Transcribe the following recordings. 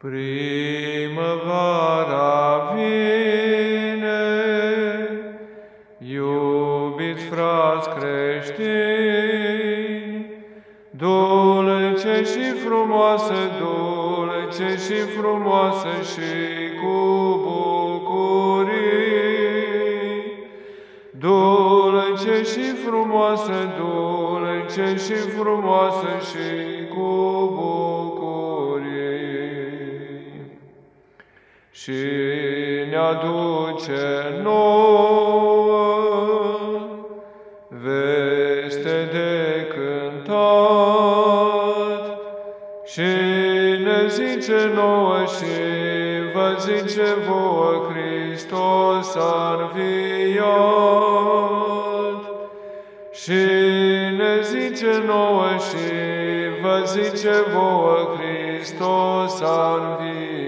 Primăvara vine, iubiți frați creștini, dulce și frumoasă, dulce și frumoasă și cu bucurii. Dulce și frumoasă, dulce și frumoasă și cu și ne aduce nouă veste de cântat. Și ne zice nouă și vă zice vouă Hristos a înviat. Și ne zice nouă și vă zice vouă Hristos a înviat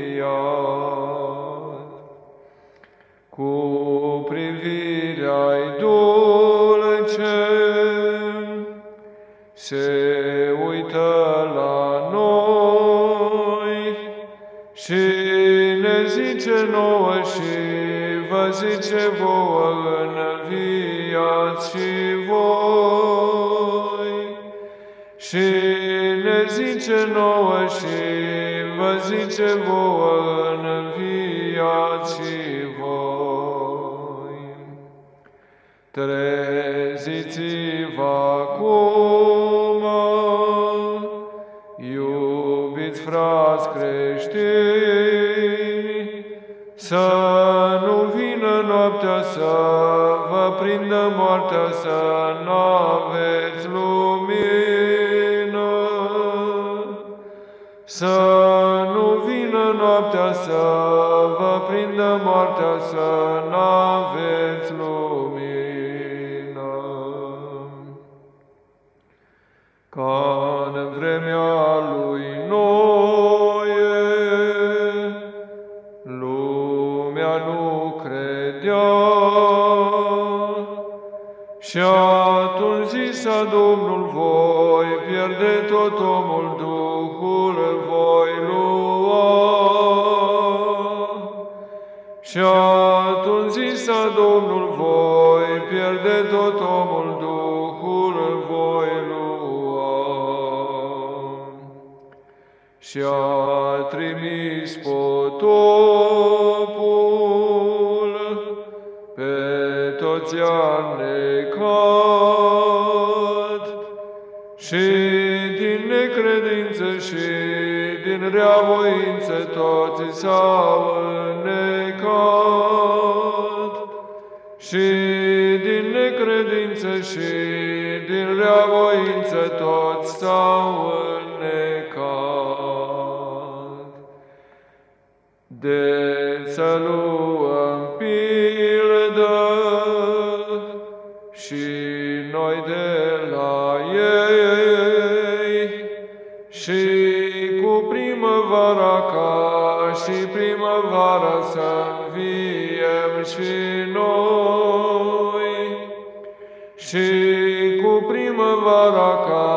ne zice nouă și vă zice vouă înviați și voi. Și ne zice nouă și vă zice vouă înviați și voi. Treziți-vă să vă prindă moartea, să nu aveți lumină, să nu vină noaptea să vă prindă moartea, să nu aveți lumină. Ca atunci zisa Domnul, voi pierde tot omul, Duhul voi lua. Și atunci zisa Domnul, voi pierde tot omul, Duhul voi lua. Și a trimis potopul pe toți a necat și din necredință și din reavoință toți s-au înnecat și din necredință și din reavoință toți s-au înnecat. De să ca și primăvara să înviem și noi și cu primăvara ca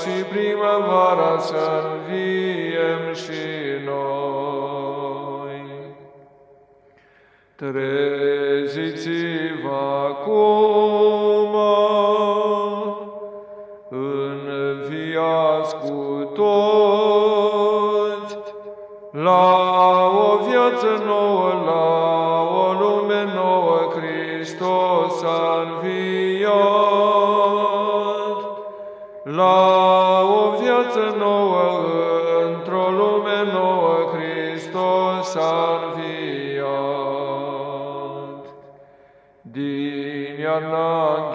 și primăvara să înviem și noi. Treziți-vă acum, Din iarna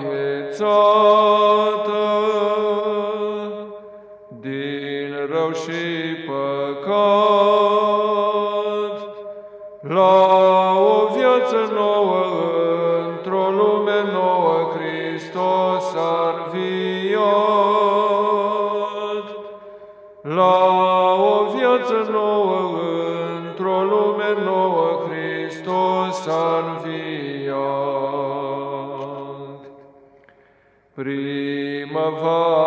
primăvară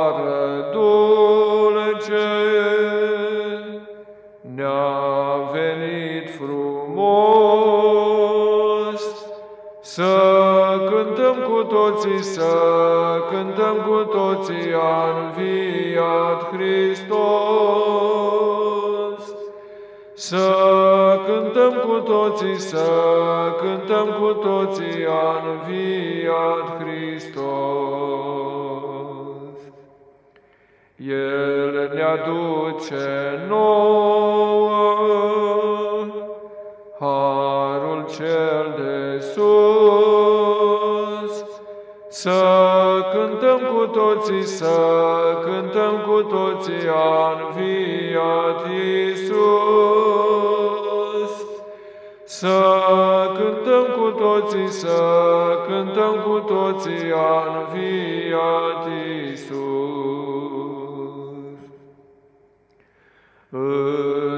dulce, ne-a venit frumos să cântăm cu toții, să cântăm cu toții, a înviat Hristos. Să cântăm cu toții, să cântăm cu toții a înviat Hristos. El ne aduce nouă harul cel de sus. Să cântăm cu toții, să cântăm cu toții a înviat Iisus. Să cântăm cu toții, să cântăm cu toții a înviat Iisus.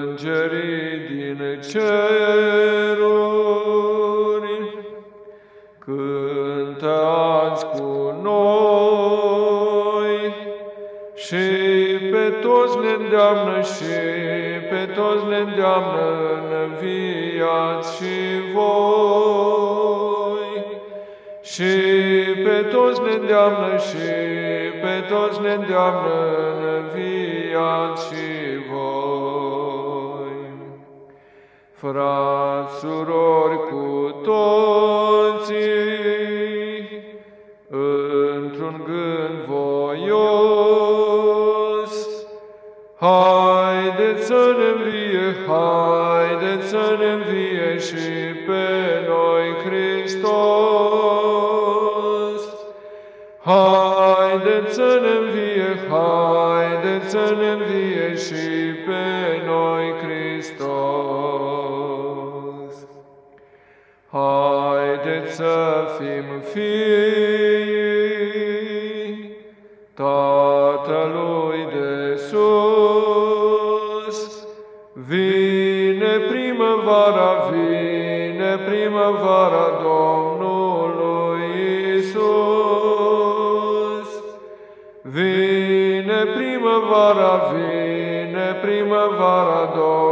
Îngerii din ceruri cântă azi cu noi și pe toți ne îndeamnă și pe toți ne îndeamnă înviați și voi. Și pe toți ne îndeamnă și pe toți ne îndeamnă înviați și frați, surori cu toții, într-un gând voios. Haideți să ne învie și pe noi Hristos. Haideți să ne învie, haideți să ne învie și pe noi Hristos. Haideți să fim fii Tatălui de sus. Primăvara Domnului Isus. Vine primăvara, vine primăvara Domnului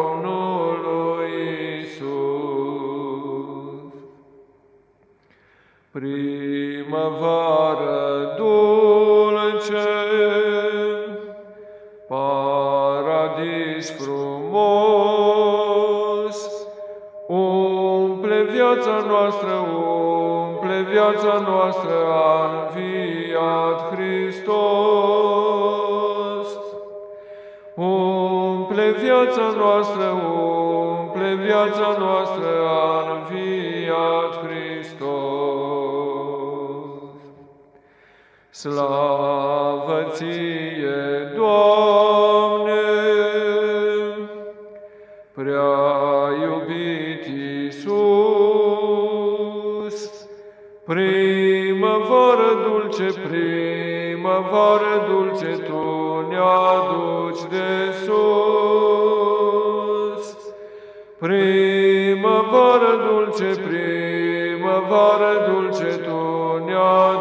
Primăvară dulce, paradis frumos, viața noastră, umple viața noastră, a înviat Hristos. Umple viața noastră, umple viața noastră, a înviat Hristos. Slavă ție, Doamne, dulce, primăvară dulce, Tu ne-aduci de sus. Primăvară dulce, primăvară dulce, Tu ne-aduci de sus.